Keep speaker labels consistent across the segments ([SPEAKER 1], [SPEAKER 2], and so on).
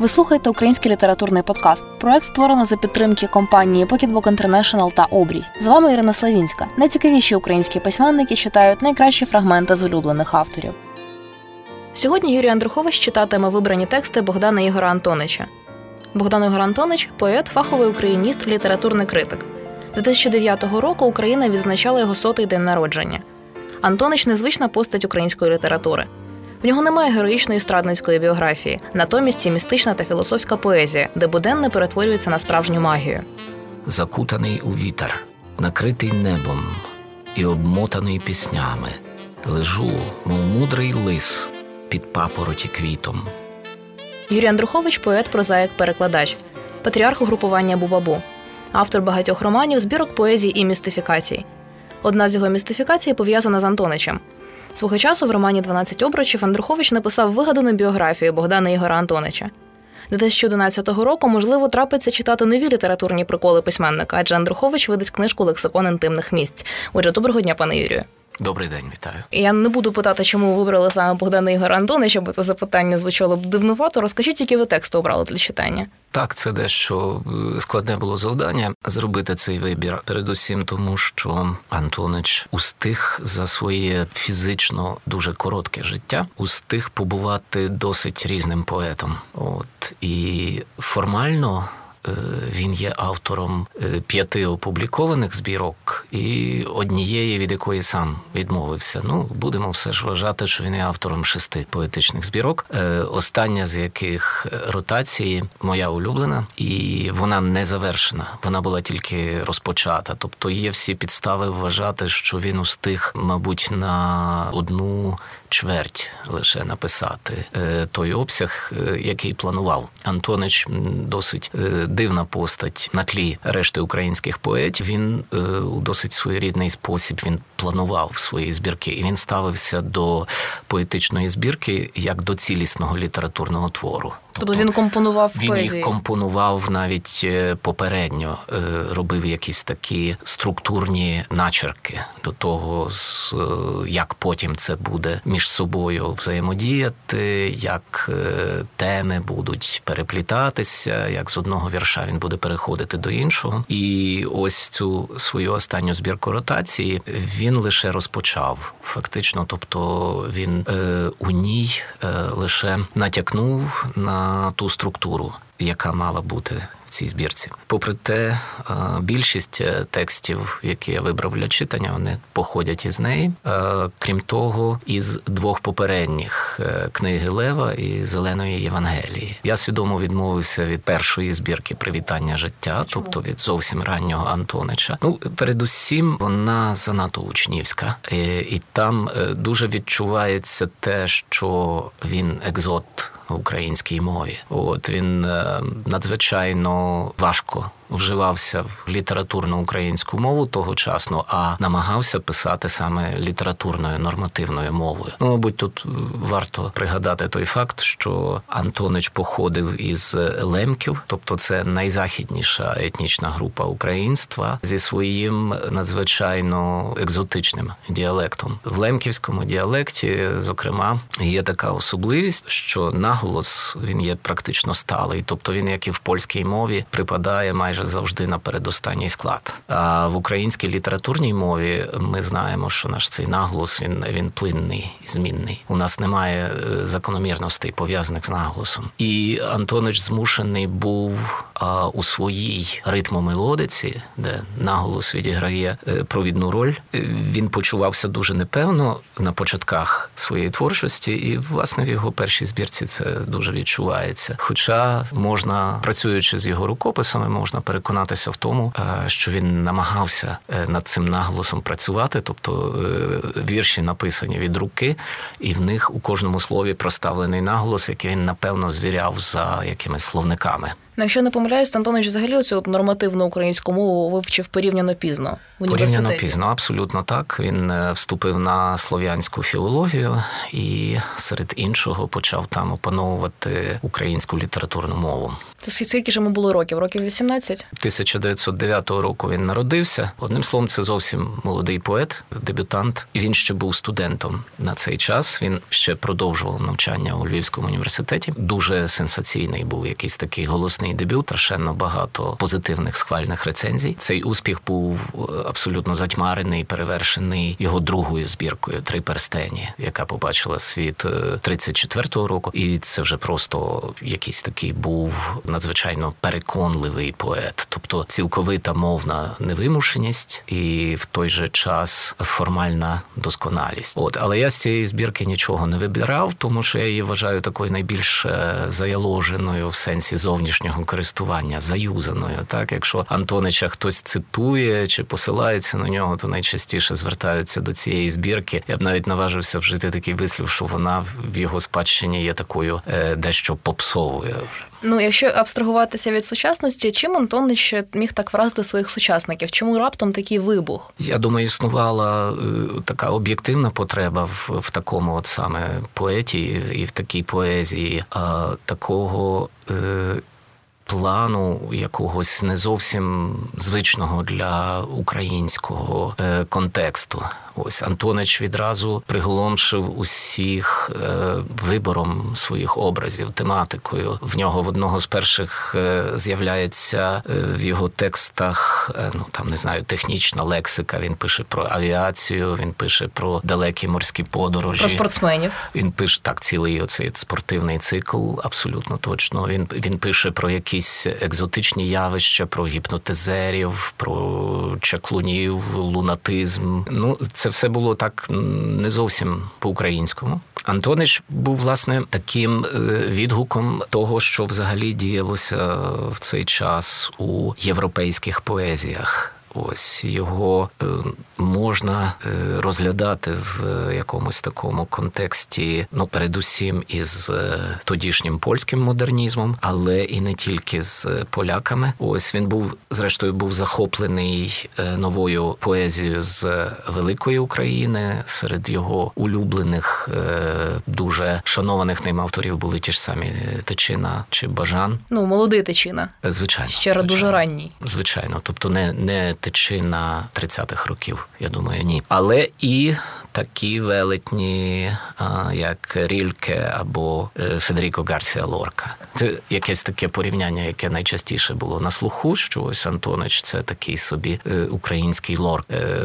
[SPEAKER 1] Ви слухаєте український літературний подкаст. Проект створено за підтримки компанії Pocketbook International та Обрій. З вами Ірина Славінська. Найцікавіші українські письменники читають найкращі фрагменти з улюблених авторів. Сьогодні Юрій Андрухович читатиме вибрані тексти Богдана Ігора Антонича. Богдан Ігор Антонич поет, фаховий україніст, літературний критик. 2009 року Україна відзначала його сотий день народження. Антонич незвична постать української літератури. В нього немає героїчної страдницької біографії, натомість є містична та філософська поезія, де буденне перетворюється на справжню магію.
[SPEAKER 2] Закутаний у вітер, накритий небом і обмотаний піснями, лежу, мов мудрий лис під папороті квітом.
[SPEAKER 1] Юрій Андрухович поет, прозаїк, перекладач, патріарх угрупування Бубабу, автор багатьох романів, збірок поезії і містифікацій. Одна з його містифікацій пов'язана з Антоничем. Свого часу в романі «12 обручів Андрухович написав вигадану біографію Богдана Ігора Антонича. 2011 року, можливо, трапиться читати нові літературні приколи письменника, адже Андрухович видасть книжку Лексикон інтимних місць. Отже, доброго дня, пане Юрію.
[SPEAKER 2] Добрий день, вітаю.
[SPEAKER 1] Я не буду питати, чому ви вибрали саме Богдана Ігора Антонича, бо це запитання звучало б дивнувато. Розкажіть, які ви тексти обрали для читання.
[SPEAKER 2] Так, це дещо е, складне було завдання зробити цей вибір. Передусім, тому що Антонич устиг за своє фізично дуже коротке життя, устиг побувати досить різним поетом. От і формально. Е, він є автором е, п'яти опублікованих збірок і однієї, від якої сам відмовився. Ну будемо все ж вважати, що він є автором шести поетичних збірок. Е, остання з яких ротації моя улюблена, і вона не завершена. Вона була тільки розпочата. Тобто є всі підстави вважати, що він устиг, мабуть, на одну чверть лише написати той обсяг, який планував. Антонич досить дивна постать на тлі решти українських поетів. Він е, у досить своєрідний спосіб він планував свої збірки, і він ставився до поетичної збірки як до цілісного літературного твору.
[SPEAKER 1] Тобто він компонував
[SPEAKER 2] він
[SPEAKER 1] поезії?
[SPEAKER 2] їх компонував навіть е, попередньо, е, робив якісь такі структурні начерки до того, як потім це буде між собою взаємодіяти, як теми будуть переплітатися, як з одного вірша він буде переходити до іншого. І ось цю свою останню збірку ротації він лише розпочав. Фактично, тобто він е, у ній е, лише натякнув на ту структуру, яка мала бути в цій збірці. Попри те, більшість е, текстів, які я вибрав для читання, вони походять із неї. Крім того, із двох попередніх е, книги Лева і Зеленої Євангелії. Я свідомо відмовився від першої збірки привітання життя, тобто від зовсім раннього Антонича. Ну, передусім, вона занадто учнівська, е, і там дуже відчувається те, що він екзот українській мові. От він надзвичайно важко вживався в літературну українську мову тогочасно, а намагався писати саме літературною нормативною мовою. Ну, мабуть, тут варто пригадати той факт, що Антонич походив із лемків, тобто це найзахідніша етнічна група українства зі своїм надзвичайно екзотичним діалектом. В лемківському діалекті, зокрема, є така особливість, що наголос він є практично сталий, тобто він, як і в польській мові, припадає майже майже завжди на передостанній склад. А в українській літературній мові ми знаємо, що наш цей наголос він він плинний змінний. У нас немає е, закономірностей пов'язаних з наголосом. І Антонич змушений був а, у своїй ритмомелодиці, де наголос відіграє е, провідну роль. Він почувався дуже непевно на початках своєї творчості, і власне в його першій збірці це дуже відчувається. Хоча можна працюючи з його рукописами, можна переконатися в тому, е, що він намагався е, над цим наголосом працювати, тобто е, вірші написані від руки, і в них у кожному слові проставлений наголос, який він напевно звіряв за якимись словниками.
[SPEAKER 1] Ну, Якщо не помиляюсь, Антонович взагалі цю нормативну українську мову вивчив порівняно пізно в.
[SPEAKER 2] Порівняно пізно, абсолютно так. Він е, вступив на слов'янську філологію і серед іншого почав там опановувати українську літературну мову.
[SPEAKER 1] Це скільки ж йому було років? Років 18?
[SPEAKER 2] 1909 року він народився. Одним словом, це зовсім молодий поет, дебютант. Він ще був студентом на цей час. Він ще продовжував навчання у Львівському університеті. Дуже сенсаційний був якийсь такий голосний дебют. Страшенно багато позитивних схвальних рецензій. Цей успіх був абсолютно затьмарений, перевершений його другою збіркою Три перстені, яка побачила світ 34-го року. І це вже просто якийсь такий був надзвичайно переконливий поет, тобто цілковита мовна невимушеність і в той же час формальна досконалість. От але я з цієї збірки нічого не вибирав, тому що я її вважаю такою найбільш е, заяложеною в сенсі зовнішнього користування, заюзаною. Так, якщо Антонича хтось цитує чи посилається на нього, то найчастіше звертаються до цієї збірки. Я б навіть наважився вжити такий вислів, що вона в його спадщині є такою е, дещо попсовою.
[SPEAKER 1] Ну, якщо абстрагуватися від сучасності, чим Антонич міг так вразити своїх сучасників? Чому раптом такий вибух?
[SPEAKER 2] Я думаю, існувала е, така об'єктивна потреба в, в такому, от саме поеті і в такій поезії, а такого. Е, Плану якогось не зовсім звичного для українського е, контексту. Ось Антонич відразу приголомшив усіх е, вибором своїх образів, тематикою. В нього в одного з перших е, з'являється е, в його текстах, е, ну там не знаю, технічна лексика. Він пише про авіацію, він пише про далекі морські подорожі.
[SPEAKER 1] Про спортсменів.
[SPEAKER 2] Він пише так, цілий оцей спортивний цикл, абсолютно точно. Він він пише про якісь екзотичні явища, про гіпнотизерів, про чаклунів, лунатизм. Ну, це все було так не зовсім по-українському. Антонич був власне таким відгуком того, що взагалі діялося в цей час у європейських поезіях. Ось його е, можна е, розглядати в якомусь такому контексті, ну передусім із е, тодішнім польським модернізмом, але і не тільки з поляками. Ось він був, зрештою, був захоплений новою поезією з великої України. Серед його улюблених, дуже шанованих ним авторів були ті ж самі Тичина чи Бажан.
[SPEAKER 1] Ну, молодий Тичина.
[SPEAKER 2] Звичайно,
[SPEAKER 1] ще звичайно. дуже ранній.
[SPEAKER 2] Звичайно, тобто не не тичина 30-х років, я думаю, ні. Але і такі велетні, як Рільке або е, Федеріко Гарсія Лорка. Це якесь таке порівняння, яке найчастіше було на слуху. Що ось Антонич це такий собі е, український лорк. Е,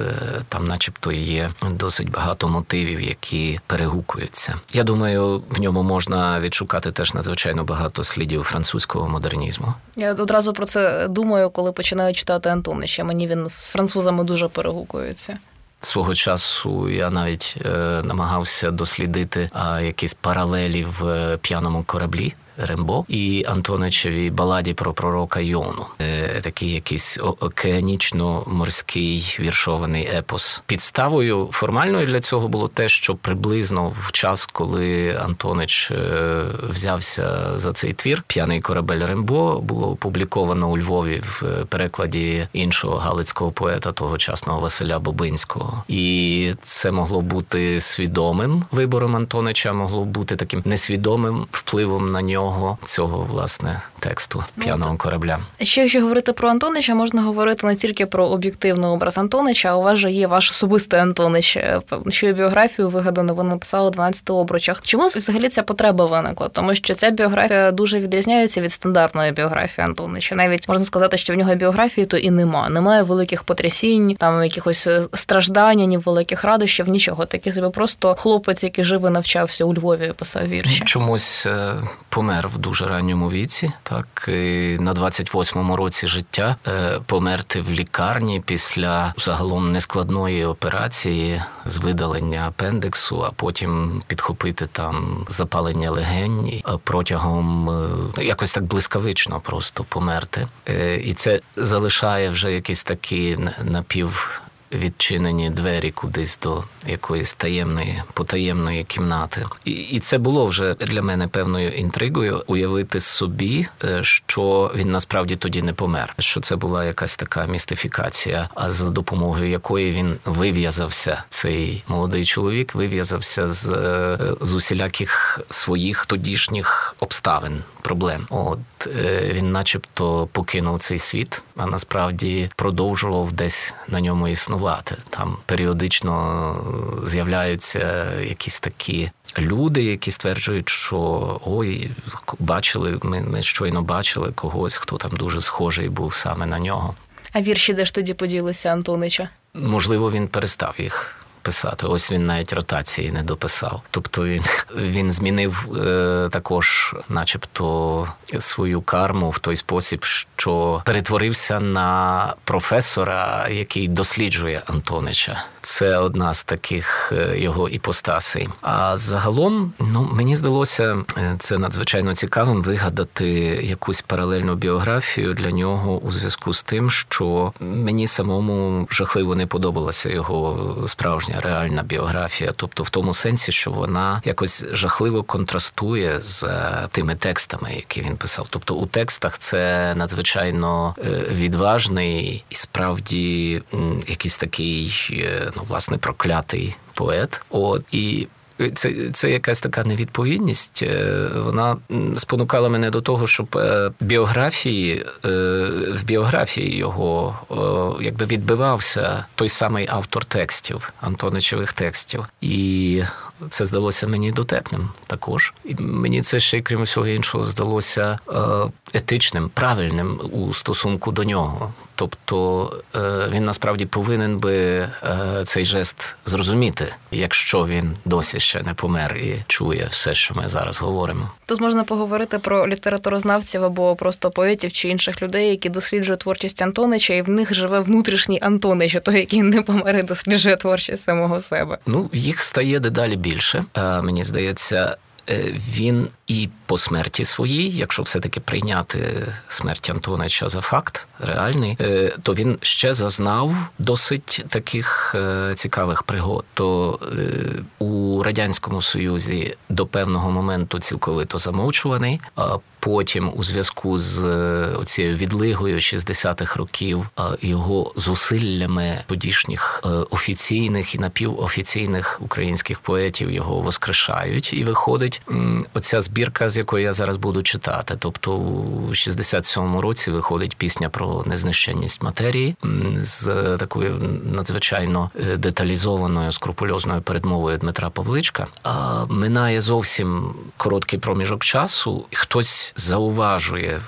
[SPEAKER 2] там, начебто, є досить багато мотивів, які перегукуються. Я думаю, в ньому можна відшукати теж надзвичайно багато слідів французького модернізму.
[SPEAKER 1] Я одразу про це думаю, коли починаю читати Антонича. Мені він з французами дуже перегукується.
[SPEAKER 2] Свого часу я навіть е, намагався дослідити е, якісь паралелі в п'яному кораблі. Рембо і Антоничевій баладі про пророка Йону, е, такий якийсь океанічно-морський віршований епос. Підставою формальною для цього було те, що приблизно в час, коли Антонич е, взявся за цей твір, п'яний корабель Рембо було опубліковано у Львові в перекладі іншого галицького поета тогочасного Василя Бобинського, і це могло бути свідомим вибором Антонича, могло бути таким несвідомим впливом на нього нього цього власне тексту п'яного корабля.
[SPEAKER 1] Ще якщо говорити про Антонича, можна говорити не тільки про об'єктивний образ Антонича, а у вас же є ваш особистий Антонич. Що біографію вигадано, ви написали 12 обручах. Чому взагалі ця потреба виникла? Тому що ця біографія дуже відрізняється від стандартної біографії Антонича. Навіть можна сказати, що в нього біографії то і нема. Немає великих потрясінь, там якихось страждань, ні великих радощів, нічого. Такий собі просто хлопець, який живо навчався у Львові, писав вірші.
[SPEAKER 2] Чомусь помер помер в дуже ранньому віці, так і на 28-му році життя е, померти в лікарні після загалом нескладної операції з видалення апендиксу, а потім підхопити там запалення легень протягом е, якось так блискавично просто померти. Е, і це залишає вже якийсь такий напів відчинені двері кудись до якоїсь таємної потаємної кімнати. І і це було вже для мене певною інтригою уявити собі, е, що він насправді тоді не помер. Що це була якась така містифікація, а за допомогою якої він вив'язався, цей молодий чоловік вив'язався з, е, з усіляких своїх тодішніх обставин. Проблем, от е, він, начебто, покинув цей світ, а насправді продовжував десь на ньому існувати. Там періодично з'являються якісь такі люди, які стверджують, що ой, бачили, ми, ми щойно бачили когось, хто там дуже схожий був саме на нього.
[SPEAKER 1] А вірші де ж тоді поділися Антонича?
[SPEAKER 2] Можливо, він перестав їх писати. Ось він навіть ротації не дописав. Тобто він він змінив е, також, начебто, свою карму в той спосіб, що перетворився на професора, який досліджує Антонича. Це одна з таких е, його іпостасей. А загалом, ну мені здалося е, це надзвичайно цікавим вигадати якусь паралельну біографію для нього у зв'язку з тим, що мені самому жахливо не подобалася його справжня реальна біографія, тобто в тому сенсі, що вона якось жахливо контрастує з е, тими текстами, які він писав. Тобто у текстах це надзвичайно відважний і справді якийсь такий ну власне проклятий поет. От і. Це це якась така невідповідність. Е, вона спонукала мене до того, щоб е, біографії е, в біографії його якби відбивався той самий автор текстів, Антоничевих текстів, і це здалося мені дотепним також. І мені це ще крім всього іншого здалося етичним, правильним у стосунку до нього. Тобто е, він насправді повинен би е, цей жест зрозуміти, якщо він досі ще не помер і чує все, що ми зараз говоримо.
[SPEAKER 1] Тут можна поговорити про літературознавців або просто поетів чи інших людей, які досліджують творчість Антонича, і в них живе внутрішній Антонич, той, який не помер і досліджує творчість самого себе.
[SPEAKER 2] Ну їх стає дедалі більше. Мені здається, Е, він і по смерті своїй, якщо все-таки прийняти смерть Антонича за факт реальний, е, то він ще зазнав досить таких е, цікавих пригод. То у радянському союзі до певного моменту цілковито замовчуваний. Потім, у зв'язку з цією відлигою 60-х років, його зусиллями тодішніх офіційних і напівофіційних українських поетів його воскрешають, і виходить оця збірка, з якої я зараз буду читати. Тобто, у 67-му році виходить пісня про незнищенність матерії з такою надзвичайно е, деталізованою скрупульозною передмовою Дмитра Павличка. А минає зовсім короткий проміжок часу, хтось зауважує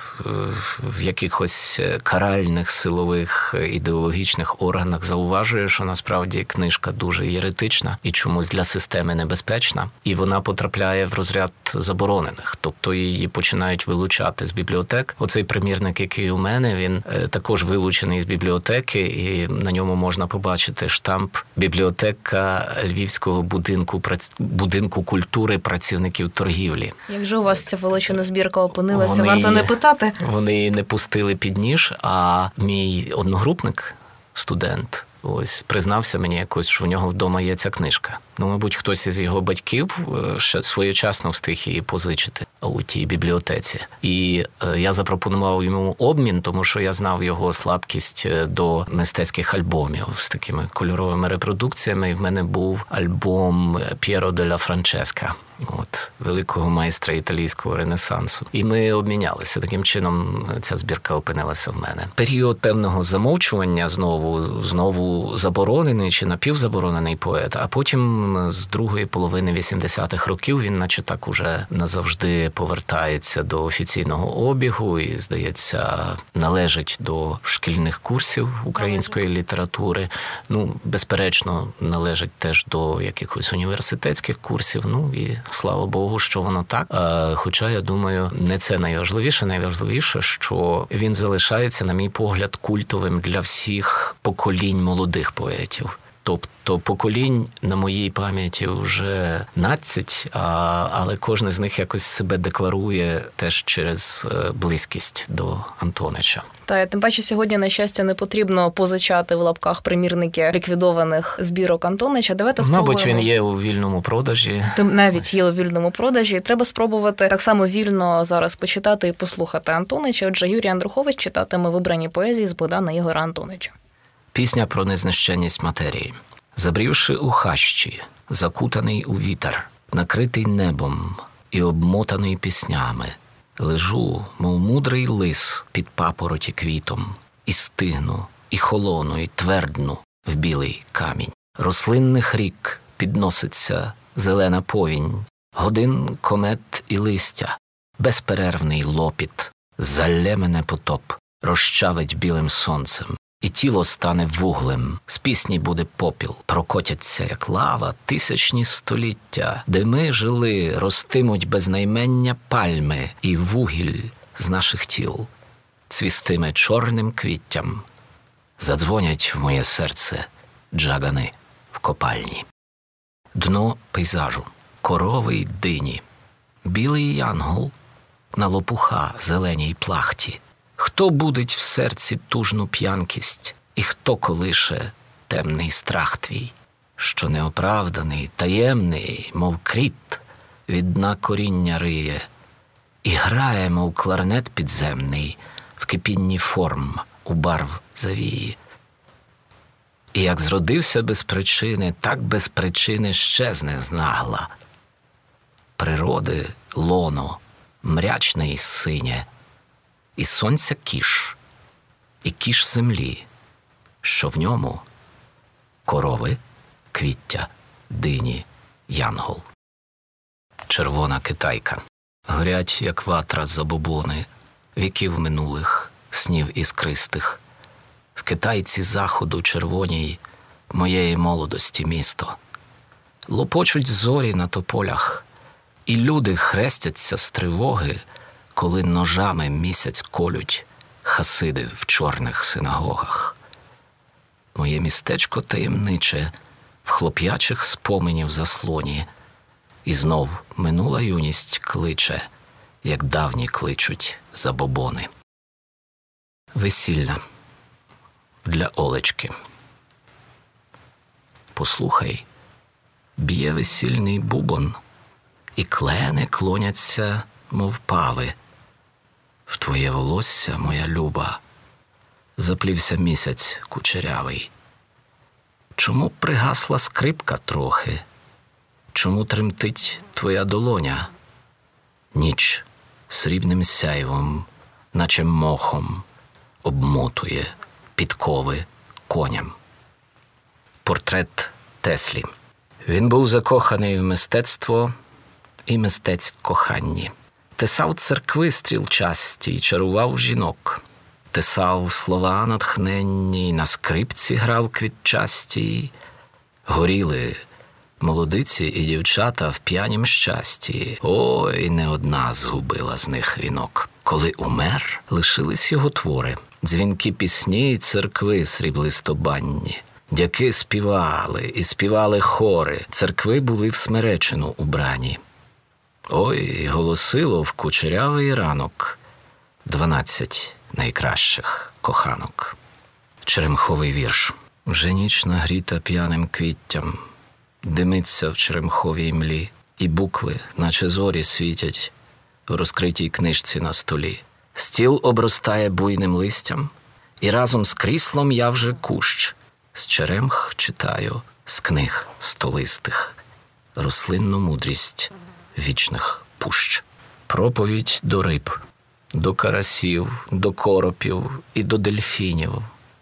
[SPEAKER 2] в якихось е, каральних силових е, ідеологічних органах, зауважує, що насправді книжка дуже єретична і чомусь для системи небезпечна, і вона потрапляє в розряд заборонених, тобто її починають вилучати з бібліотек. Оцей примірник, який у мене, він е, також вилучений з бібліотеки, і на ньому можна побачити штамп бібліотека Львівського будинку будинку культури працівників торгівлі.
[SPEAKER 1] Як же у вас ця вилучена збірка опинилася? Вони, Варто не питати.
[SPEAKER 2] Вони не пустили під ніж. А мій одногрупник, студент, ось признався мені якось, що в нього вдома є ця книжка. Ну, мабуть, хтось із його батьків е, ще своєчасно встиг її позичити у тій бібліотеці. І е, я запропонував йому обмін, тому що я знав його слабкість е, до мистецьких альбомів з такими кольоровими репродукціями. І в мене був альбом П'єро де ла Франческа, от великого майстра італійського ренесансу. І ми обмінялися. Таким чином ця збірка опинилася в мене. Період певного замовчування знову знову заборонений чи напівзаборонений поет, а потім з другої половини 80-х років він, наче так, уже назавжди повертається до офіційного обігу і, здається, належить до шкільних курсів української літератури. Ну, безперечно, належить теж до якихось університетських курсів. Ну і слава Богу, що воно так. Хоча я думаю, не це найважливіше. Найважливіше, що він залишається, на мій погляд, культовим для всіх поколінь молодих поетів. Тобто поколінь на моїй пам'яті вже 12, а, але кожен з них якось себе декларує теж через е, близькість до Антонича.
[SPEAKER 1] Та тим паче сьогодні, на щастя, не потрібно позичати в лапках примірники ліквідованих збірок Антонича. Давайте спробуємо.
[SPEAKER 2] Мабуть, він є у вільному продажі.
[SPEAKER 1] Тим навіть є у вільному продажі. Треба спробувати так само вільно зараз почитати і послухати Антонича. Отже, Юрій Андрухович читатиме вибрані поезії з Богдана Ігора Антонича.
[SPEAKER 2] Пісня про незнищенність матерії. Забрівши у хащі, закутаний у вітер, накритий небом і обмотаний піснями, лежу, мов мудрий лис під папороті квітом, і стигну, і холону, і твердну в білий камінь. Рослинних рік підноситься зелена повінь, годин комет і листя, безперервний лопіт, залє мене потоп, розчавить білим сонцем і тіло стане вуглем, з пісні буде попіл, прокотяться, як лава, тисячні століття, де ми жили, ростимуть без наймення пальми і вугіль з наших тіл, цвістиме чорним квіттям, задзвонять в моє серце джагани в копальні. Дно пейзажу, корови й дині, білий янгол на лопуха зеленій плахті. Хто будить в серці тужну п'янкість, і хто колише темний страх твій, що неоправданий, таємний, мов кріт, від дна коріння риє, і грає, мов кларнет підземний, в кипінні форм у барв завії. І як зродився без причини, так без причини щезне знагла. Природи лоно, мрячне і синє і сонця кіш, і кіш землі, що в ньому корови, квіття, дині, янгол. Червона китайка. Горять, як ватра забобони, віків минулих, снів іскристих. В китайці заходу червоній моєї молодості місто. Лопочуть зорі на тополях, і люди хрестяться з тривоги коли ножами місяць колють хасиди в чорних синагогах. Моє містечко таємниче в хлоп'ячих споменів заслоні, і знов минула юність кличе, як давні кличуть забобони. Весілля для Олечки. Послухай, б'є весільний бубон, і клени клоняться, мов пави в твоє волосся, моя люба, заплівся місяць кучерявий. Чому пригасла скрипка трохи? Чому тремтить твоя долоня? Ніч срібним сяйвом, наче мохом, обмотує підкови коням. Портрет Теслі. Він був закоханий в мистецтво і мистець в коханні. Тесав церкви стрілчасті й чарував жінок, тесав слова натхненні, на скрипці грав квітчасті, горіли молодиці і дівчата в п'янім щасті. Ой, не одна згубила з них вінок. Коли умер, лишились його твори, дзвінки пісні й церкви сріблистобанні. Дяки співали і співали хори, церкви були в смеречину убрані. Ой, голосило в кучерявий ранок дванадцять найкращих коханок. Черемховий вірш. Вже ніч нагріта п'яним квіттям, димиться в черемховій млі, і букви, наче зорі, світять в розкритій книжці на столі. Стіл обростає буйним листям, і разом з кріслом я вже кущ. З черемх читаю з книг столистих, рослинну мудрість вічних пущ. Проповідь до риб, до карасів, до коропів і до дельфінів,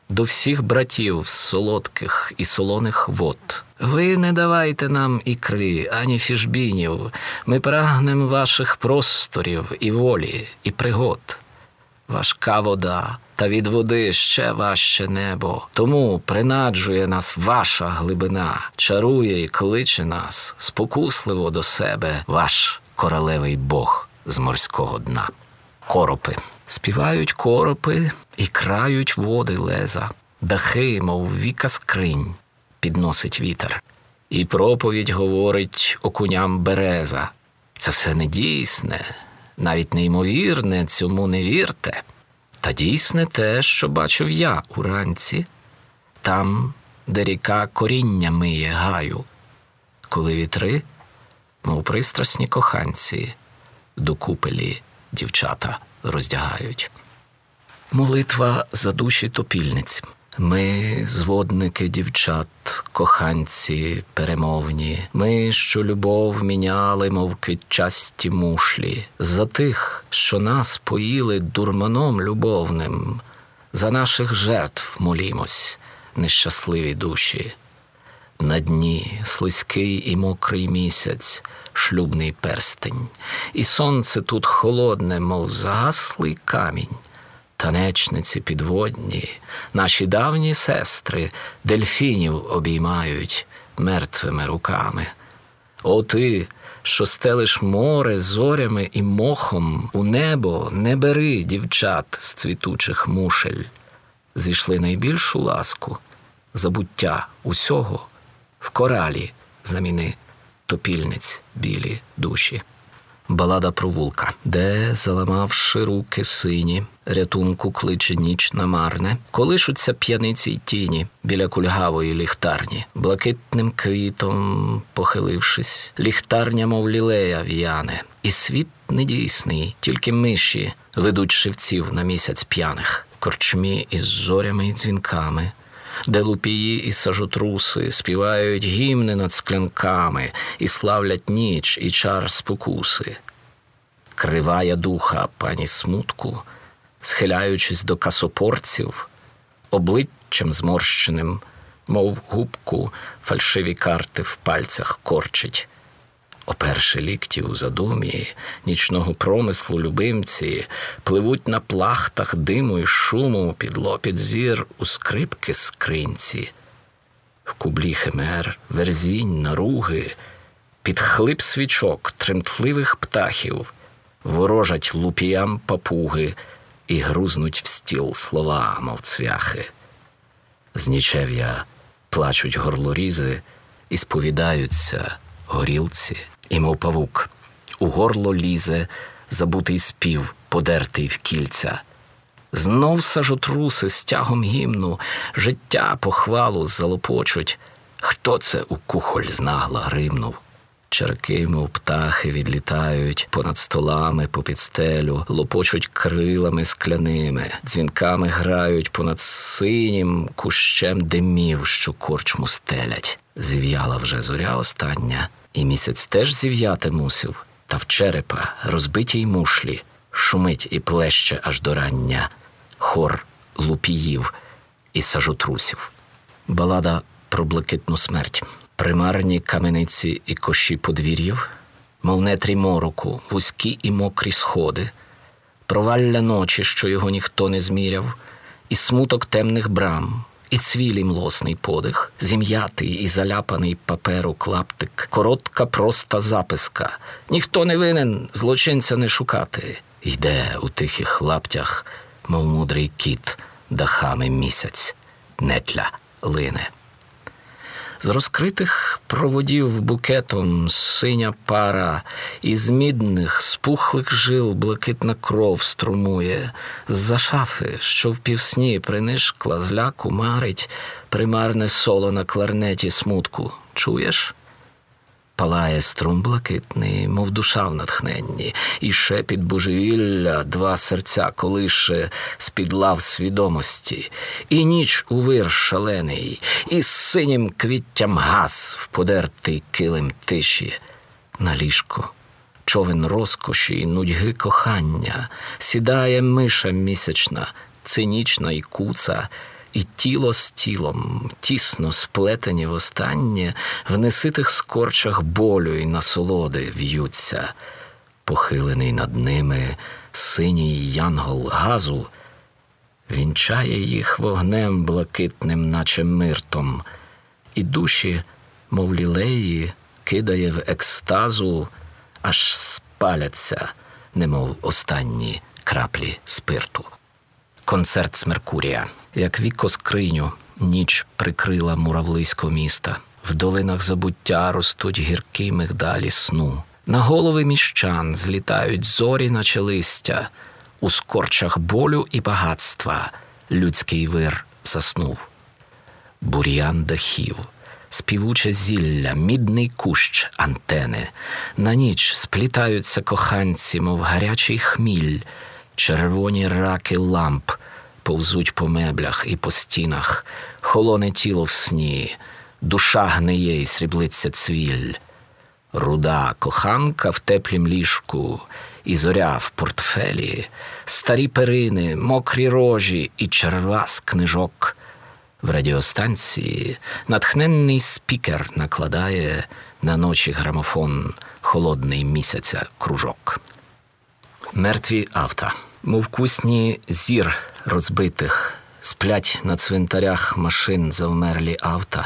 [SPEAKER 2] до всіх братів солодких і солоних вод. Ви не давайте нам ікри, ані фішбінів, ми прагнемо ваших просторів і волі, і пригод. Важка вода, та від води ще важче небо. Тому принаджує нас ваша глибина, чарує і кличе нас спокусливо до себе ваш королевий Бог з морського дна. Коропи співають коропи і крають води леза, дахи, мов віка скринь, підносить вітер. І проповідь говорить окуням береза. Це все недійсне, навіть неймовірне, цьому не вірте. Та дійсне те, що бачив я уранці, там, де ріка коріння миє гаю, коли вітри, мов пристрасні коханці, до купелі дівчата роздягають. Молитва за душі топільниць. Ми, зводники дівчат, коханці перемовні, ми, що любов міняли, мов квітчасті мушлі, за тих, що нас поїли дурманом любовним, за наших жертв молімось, нещасливі душі. На дні слизький і мокрий місяць, шлюбний перстень, і сонце тут холодне, мов загаслий камінь. Танечниці підводні, наші давні сестри дельфінів обіймають мертвими руками. О ти, що стелиш море зорями і мохом, у небо не бери дівчат з цвітучих мушель. Зійшли найбільшу ласку, забуття усього в коралі заміни топільниць білі душі. Балада про вулка, де, заламавши руки сині, рятунку кличе ніч на марне, колишуться п'яниці й тіні біля кульгавої ліхтарні, блакитним квітом похилившись, ліхтарня, мов лілея в'яне, і світ недійсний, тільки миші ведуть шивців на місяць п'яних, корчмі із зорями й дзвінками де лупії і сажотруси співають гімни над склянками і славлять ніч і чар спокуси. Кривая духа пані смутку, схиляючись до касопорців, обличчям зморщеним, мов губку, фальшиві карти в пальцях корчить. Оперши лікті у задумі нічного промислу любимці, пливуть на плахтах диму й шуму під лопід зір у скрипки скринці, в кублі химер, верзінь, наруги, під хлип свічок тремтливих птахів, ворожать лупіям папуги і грузнуть в стіл слова, мов цвяхи. З нічев'я плачуть горлорізи і сповідаються горілці. І, мов павук, у горло лізе забутий спів, подертий в кільця. Знов сажотруси з тягом гімну, життя похвалу залопочуть. Хто це у кухоль знагла гримнув? Черки, мов птахи, відлітають понад столами попід стелю, лопочуть крилами скляними, дзвінками грають понад синім кущем димів, що корчму стелять. Зів'яла вже зоря остання. І місяць теж зів'яти мусив, та в черепа розбитій мушлі, шумить і плеще аж до рання, хор лупіїв і сажотрусів. Балада про блакитну смерть, примарні камениці і коші подвір'їв, мов нетрі мороку, вузькі і мокрі сходи, провалля ночі, що його ніхто не зміряв, і смуток темних брам і цвілі млосний подих, зім'ятий і заляпаний паперу клаптик, коротка проста записка. Ніхто не винен злочинця не шукати. Йде у тихих лаптях, мов мудрий кіт, дахами місяць, нетля лине. З розкритих проводів букетом синя пара, із мідних, спухлих жил блакитна кров струмує, з-за шафи, що в півсні принишкла зляку марить, примарне соло на кларнеті смутку. Чуєш? Палає струм блакитний, мов душа в натхненні, і шепіт божевілля два серця колише з-під лав свідомості, і ніч у вир шалений, і з синім квіттям газ в подертий килим тиші, на ліжко. Човен розкоші й нудьги кохання, сідає миша місячна, цинічна і куца, і тіло з тілом, тісно сплетені востаннє, в неситих скорчах болю й насолоди в'ються, похилений над ними синій янгол газу, вінчає їх вогнем блакитним, наче миртом, і душі, мов лілеї, кидає в екстазу, аж спаляться, немов останні краплі спирту. Концерт з Меркурія, як віко скриню, ніч прикрила муравлисько міста. В долинах забуття ростуть гіркі мигдалі сну. На голови міщан злітають зорі, наче листя, у скорчах болю і багатства людський вир заснув. Бур'ян дахів, співуче зілля, мідний кущ антени. На ніч сплітаються коханці, мов гарячий хміль, червоні раки ламп повзуть по меблях і по стінах, холоне тіло в сні, душа гниє і сріблиться цвіль. Руда коханка в теплім ліжку, і зоря в портфелі, старі перини, мокрі рожі і черва з книжок. В радіостанції натхненний спікер накладає на ночі грамофон холодний місяця кружок. Мертві авто, мов кусні зір розбитих, сплять на цвинтарях машин завмерлі авто.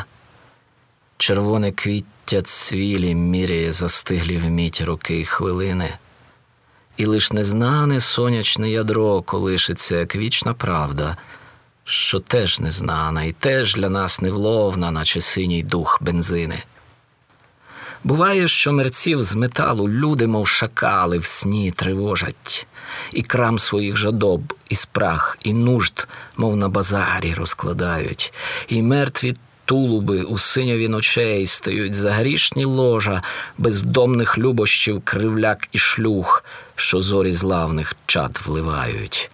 [SPEAKER 2] Червоне квіття цвілі міряє застиглі вміті роки й хвилини, і лиш незнане сонячне ядро колишиться, як вічна правда, що теж незнана і теж для нас невловна, наче синій дух бензини. Буває, що мерців з металу люди, мов шакали, в сні тривожать, і крам своїх жадоб, і спрах, і нужд, мов на базарі розкладають, і мертві тулуби у синьові ночей стають за грішні ложа бездомних любощів кривляк і шлюх, що зорі злавних чад вливають.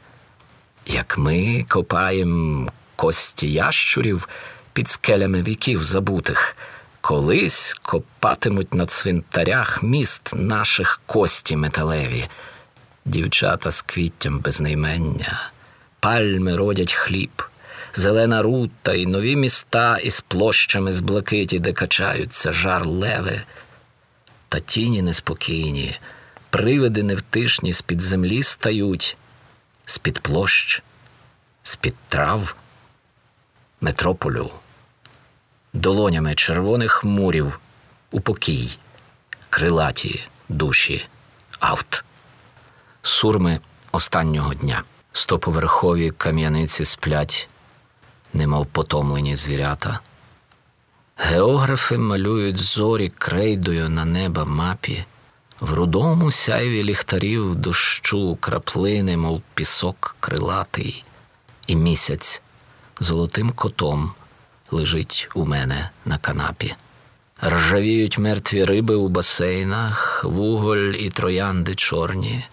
[SPEAKER 2] Як ми копаєм кості ящурів під скелями віків забутих, колись копатимуть на цвинтарях міст наших кості металеві, дівчата з квіттям безнаймення, пальми родять хліб. Зелена рута і нові міста із площами з блакиті, де качаються жар леви, та тіні неспокійні, привиди невтишні з-під землі стають, з-під площ, з-під трав, метрополю, долонями червоних мурів у покій, крилаті душі, авт, сурми останнього дня. Стоповерхові кам'яниці сплять немов потомлені звірята. Географи малюють зорі крейдою на неба мапі, в рудому сяйві ліхтарів дощу краплини, мов пісок крилатий, і місяць золотим котом лежить у мене на канапі. Ржавіють мертві риби у басейнах, вуголь і троянди чорні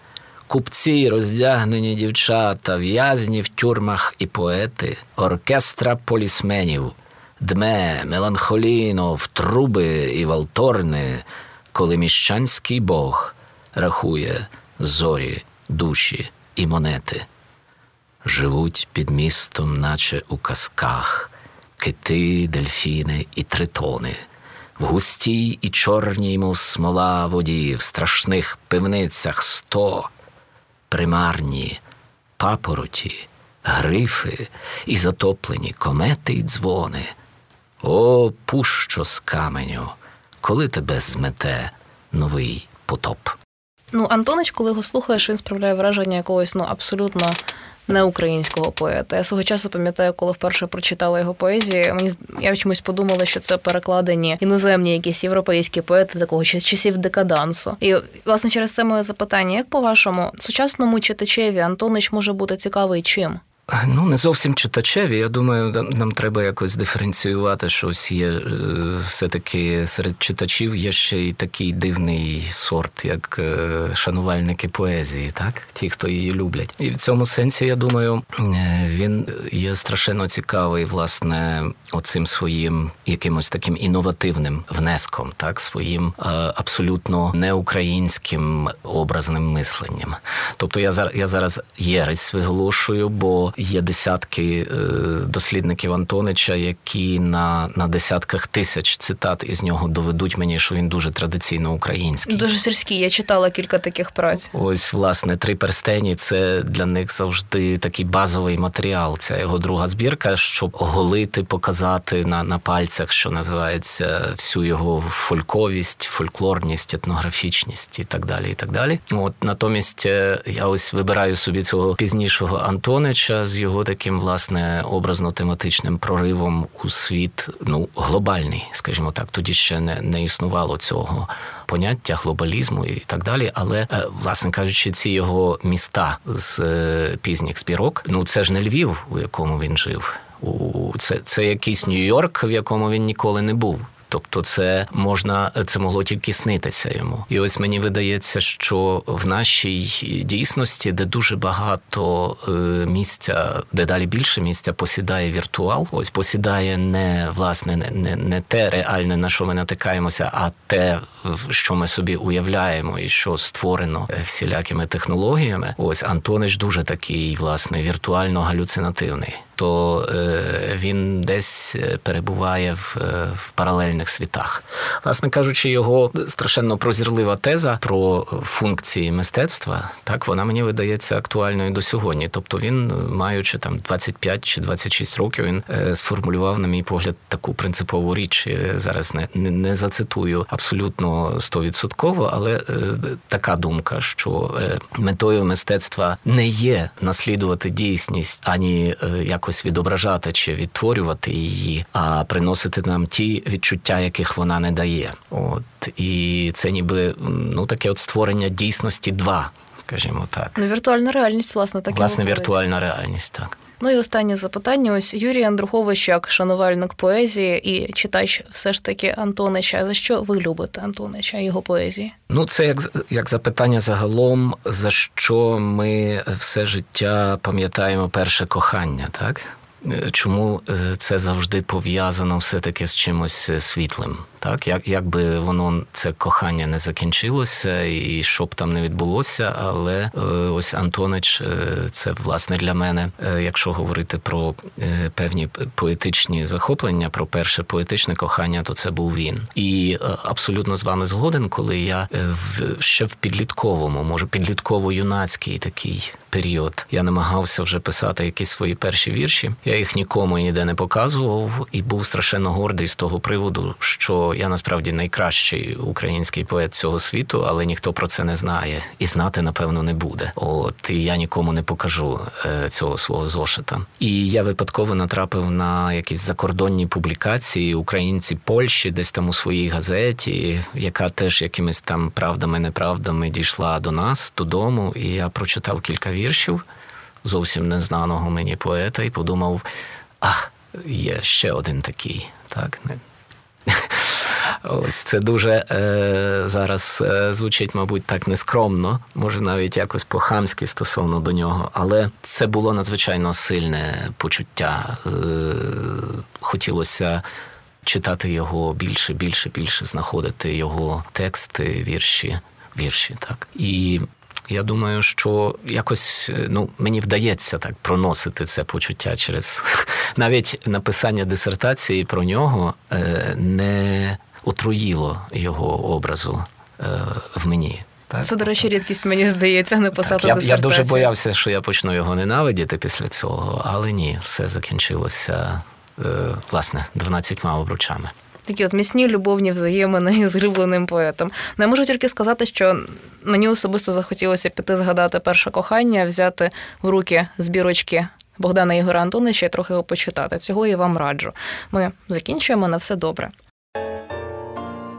[SPEAKER 2] купці, роздягнені дівчата, в'язні в тюрмах і поети, оркестра полісменів, дме, меланхоліно, в труби і валторни, коли міщанський Бог рахує зорі, душі і монети. Живуть під містом, наче у казках, кити, дельфіни і тритони. В густій і чорній, мов смола воді, в страшних пивницях сто примарні папороті, грифи і затоплені комети й дзвони. О, пущо з каменю, коли тебе змете новий потоп.
[SPEAKER 1] Ну, Антонич, коли його слухаєш, він справляє враження якогось ну абсолютно не українського поета. Я свого часу пам'ятаю, коли вперше прочитала його поезію. Мені я чомусь подумала, що це перекладені іноземні якісь європейські поети такого часів декадансу. І власне через це моє запитання: як по-вашому, сучасному читачеві Антонич може бути цікавий чим?
[SPEAKER 2] Ну, не зовсім читачеві. Я думаю, нам треба якось диференціювати щось. Є е, все-таки серед читачів є ще й такий дивний сорт, як е, шанувальники поезії, так? Ті, хто її люблять. І в цьому сенсі, я думаю, е, він є страшенно цікавий, власне, оцим своїм якимось таким інновативним внеском, так, своїм абсолютно неукраїнським образним мисленням. Тобто я зараз я зараз єресь виголошую, бо є десятки е, дослідників Антонича, які на на десятках тисяч цитат із нього доведуть мені, що він дуже традиційно український.
[SPEAKER 1] Дуже сільський. Я читала кілька таких праць.
[SPEAKER 2] Ось, власне, три перстені це для них завжди такий базовий матеріал. Ця його друга збірка, щоб оголити, показати на на пальцях, що називається всю його фольковість, фольклорність, етнографічність і так далі. і так далі. От натомість е, я ось вибираю собі цього пізнішого Антонича з його таким власне образно-тематичним проривом у світ ну глобальний, скажімо так. Тоді ще не, не існувало цього поняття глобалізму і так далі. Але е, власне кажучи, ці його міста з е, пізніх збірок, ну це ж не Львів, у якому він жив. У це, це якийсь Нью-Йорк, в якому він ніколи не був. Тобто, це можна це могло тільки снитися йому. І ось мені видається, що в нашій дійсності, де дуже багато е, місця, дедалі більше місця посідає віртуал. Ось посідає не власне не, не, не те реальне, на що ми натикаємося, а те, що ми собі уявляємо, і що створено е, всілякими технологіями. Ось Антонич дуже такий, власне, віртуально галюцинативний то е, він десь е, перебуває в, е, в паралельних світах. Власне кажучи, його страшенно прозірлива теза про функції мистецтва, так вона мені видається актуальною до сьогодні. Тобто він, маючи там 25 чи 26 років, він сформулював, на мій погляд, таку принципову річ. Зараз не не, не зацитую абсолютно стовідсотково, але така думка, що метою мистецтва не є наслідувати дійсність ані якось якось відображати чи відтворювати її, а приносити нам ті відчуття, яких вона не дає. От і це ніби ну таке от створення дійсності два, скажімо так.
[SPEAKER 1] Ну, віртуальна реальність, власне, так
[SPEAKER 2] власне, віртуальна реальність, так.
[SPEAKER 1] Ну і останнє запитання. Ось Юрій Андрухович, як шанувальник поезії і читач, все ж таки Антонича. За що ви любите Антонича його поезії?
[SPEAKER 2] Ну, це як як запитання загалом, за що ми все життя пам'ятаємо перше кохання, так? Чому е, це завжди пов'язано все-таки з чимось е, світлим? Так, як як би воно це кохання не закінчилося, і що б там не відбулося, але е, ось Антонич, це власне для мене, якщо говорити про певні поетичні захоплення, про перше поетичне кохання, то це був він. І абсолютно з вами згоден, коли я в ще в підлітковому, може підлітково-юнацький такий період, я намагався вже писати якісь свої перші вірші. Я їх нікому ніде не показував і був страшенно гордий з того приводу, що я насправді найкращий український поет цього світу, але ніхто про це не знає і знати, напевно, не буде. От і я нікому не покажу е, цього свого зошита. І я випадково натрапив на якісь закордонні публікації українці Польщі, десь там у своїй газеті, яка теж якимись там правдами, неправдами дійшла до нас додому. І я прочитав кілька віршів зовсім незнаного мені поета і подумав: ах, є ще один такий. Так? Ось це дуже е, зараз е, звучить, мабуть, так нескромно, може навіть якось по-хамськи стосовно до нього, але це було надзвичайно сильне почуття. Е, хотілося читати його більше, більше, більше, знаходити його тексти, вірші, вірші, так. І я думаю, що якось ну мені вдається так проносити це почуття через навіть написання дисертації про нього е, не отруїло його образу е, в мені.
[SPEAKER 1] Так? Це, до речі, рідкість мені здається, не писати
[SPEAKER 2] я,
[SPEAKER 1] дисертацію.
[SPEAKER 2] Я дуже боявся, що я почну його ненавидіти після цього, але ні, все закінчилося е, власне 12 обручами.
[SPEAKER 1] Такі от міцні любовні взаємини з улюбленим поетом. Не можу тільки сказати, що мені особисто захотілося піти згадати перше кохання, взяти в руки збірочки Богдана Ігора Антоновича і трохи його почитати. Цього я вам раджу. Ми закінчуємо на все добре.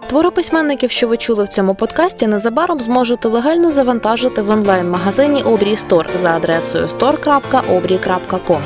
[SPEAKER 1] Твори письменників, що ви чули в цьому подкасті, незабаром зможете легально завантажити в онлайн-магазині Обрій Стор за адресою store.obrій.com.